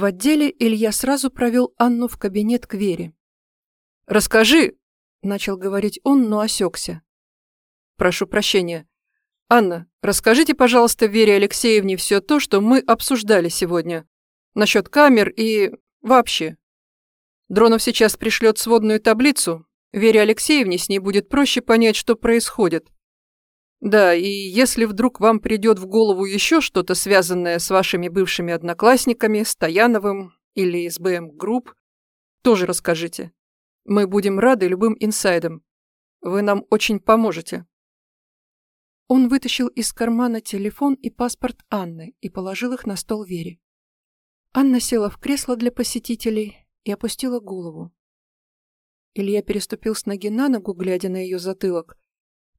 В отделе Илья сразу провел Анну в кабинет к Вере. «Расскажи!» – начал говорить он, но осекся. «Прошу прощения. Анна, расскажите, пожалуйста, Вере Алексеевне все то, что мы обсуждали сегодня. Насчет камер и... вообще. Дронов сейчас пришлет сводную таблицу. Вере Алексеевне с ней будет проще понять, что происходит. Да, и если вдруг вам придет в голову еще что-то, связанное с вашими бывшими одноклассниками, Стояновым или СБМ Групп, тоже расскажите. Мы будем рады любым инсайдам. Вы нам очень поможете. Он вытащил из кармана телефон и паспорт Анны и положил их на стол Вере. Анна села в кресло для посетителей и опустила голову. Илья переступил с ноги на ногу, глядя на ее затылок,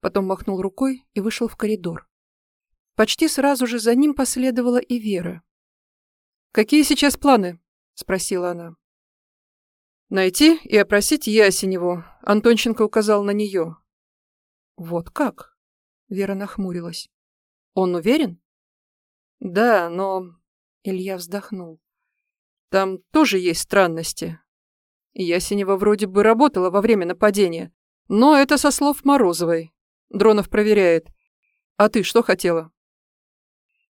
потом махнул рукой и вышел в коридор. Почти сразу же за ним последовала и Вера. «Какие сейчас планы?» — спросила она. «Найти и опросить Ясеневу», — Антонченко указал на нее. «Вот как?» — Вера нахмурилась. «Он уверен?» «Да, но...» — Илья вздохнул. «Там тоже есть странности. Ясенева вроде бы работала во время нападения, но это со слов Морозовой. Дронов проверяет. А ты что хотела?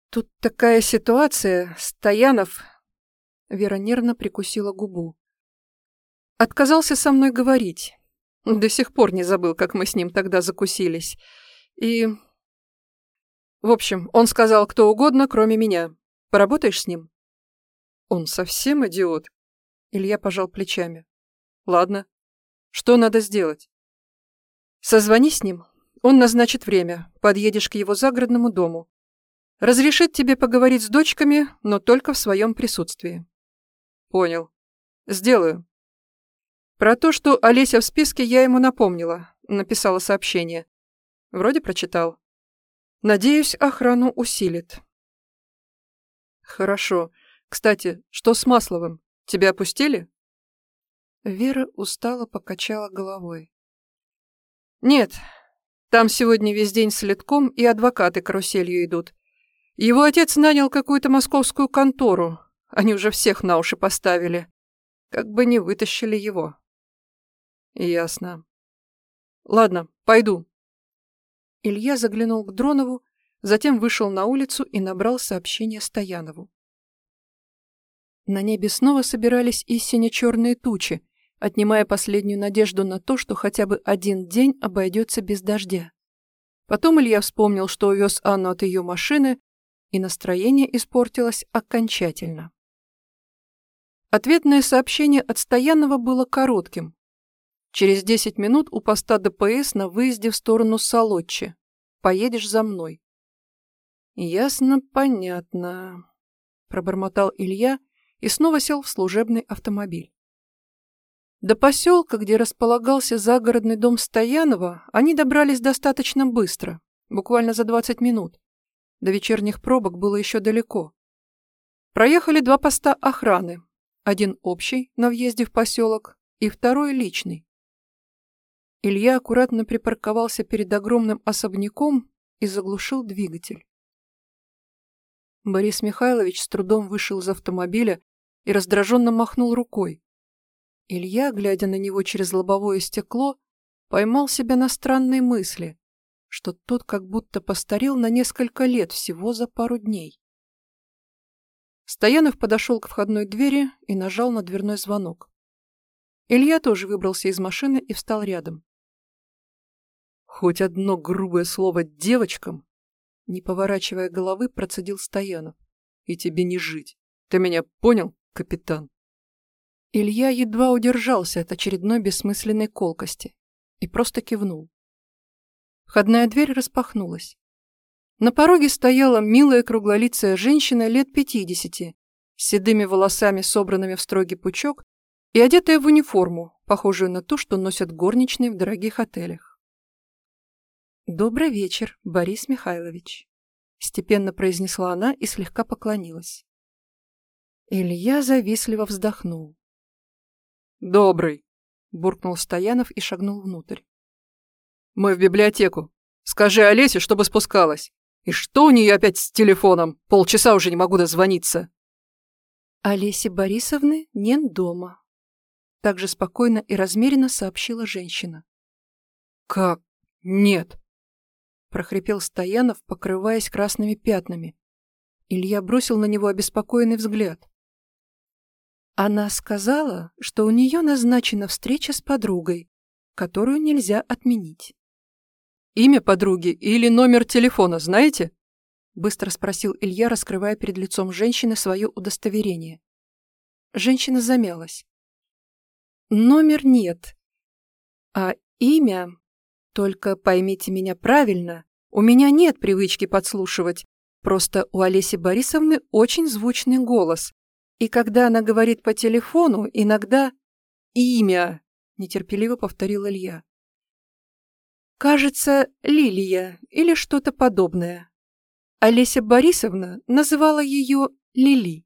Тут такая ситуация. Стоянов... Вера нервно прикусила губу. Отказался со мной говорить. До сих пор не забыл, как мы с ним тогда закусились. И... В общем, он сказал кто угодно, кроме меня. Поработаешь с ним? Он совсем идиот. Илья пожал плечами. Ладно. Что надо сделать? Созвони с ним, он назначит время, подъедешь к его загородному дому. Разрешит тебе поговорить с дочками, но только в своем присутствии. Понял. Сделаю. Про то, что Олеся в списке, я ему напомнила, написала сообщение. Вроде прочитал. Надеюсь, охрану усилит. Хорошо. Кстати, что с Масловым? Тебя опустили? Вера устало покачала головой. Нет, там сегодня весь день следком и адвокаты каруселью идут. Его отец нанял какую-то московскую контору. Они уже всех на уши поставили. Как бы не вытащили его. Ясно. Ладно, пойду. Илья заглянул к Дронову, затем вышел на улицу и набрал сообщение Стоянову. На небе снова собирались и сине-черные тучи, отнимая последнюю надежду на то, что хотя бы один день обойдется без дождя. Потом Илья вспомнил, что увез Анну от ее машины, и настроение испортилось окончательно. Ответное сообщение от Стоянова было коротким. Через 10 минут у поста ДПС на выезде в сторону Солодчи. Поедешь за мной. Ясно, понятно, пробормотал Илья и снова сел в служебный автомобиль. До поселка, где располагался загородный дом Стоянова, они добрались достаточно быстро, буквально за 20 минут. До вечерних пробок было еще далеко. Проехали два поста охраны. Один общий на въезде в поселок и второй личный. Илья аккуратно припарковался перед огромным особняком и заглушил двигатель. Борис Михайлович с трудом вышел из автомобиля и раздраженно махнул рукой. Илья, глядя на него через лобовое стекло, поймал себя на странной мысли, что тот как будто постарел на несколько лет всего за пару дней. Стоянов подошел к входной двери и нажал на дверной звонок. Илья тоже выбрался из машины и встал рядом. «Хоть одно грубое слово девочкам!» Не поворачивая головы, процедил Стоянов. «И тебе не жить. Ты меня понял, капитан?» Илья едва удержался от очередной бессмысленной колкости и просто кивнул. Входная дверь распахнулась. На пороге стояла милая круглолицая женщина лет пятидесяти, с седыми волосами, собранными в строгий пучок, и одетая в униформу, похожую на ту, что носят горничные в дорогих отелях. «Добрый вечер, Борис Михайлович», — степенно произнесла она и слегка поклонилась. Илья завистливо вздохнул. «Добрый», — буркнул Стоянов и шагнул внутрь. «Мы в библиотеку. Скажи Олесе, чтобы спускалась. И что у нее опять с телефоном? Полчаса уже не могу дозвониться». Олеси Борисовны нет дома. Также спокойно и размеренно сообщила женщина. «Как? Нет!» прохрипел Стоянов, покрываясь красными пятнами. Илья бросил на него обеспокоенный взгляд. Она сказала, что у нее назначена встреча с подругой, которую нельзя отменить. «Имя подруги или номер телефона знаете?» Быстро спросил Илья, раскрывая перед лицом женщины свое удостоверение. Женщина замялась. «Номер нет. А имя? Только поймите меня правильно, у меня нет привычки подслушивать, просто у Олеси Борисовны очень звучный голос, и когда она говорит по телефону, иногда «Имя», — нетерпеливо повторил Илья. «Кажется, Лилия или что-то подобное. Олеся Борисовна называла ее Лили».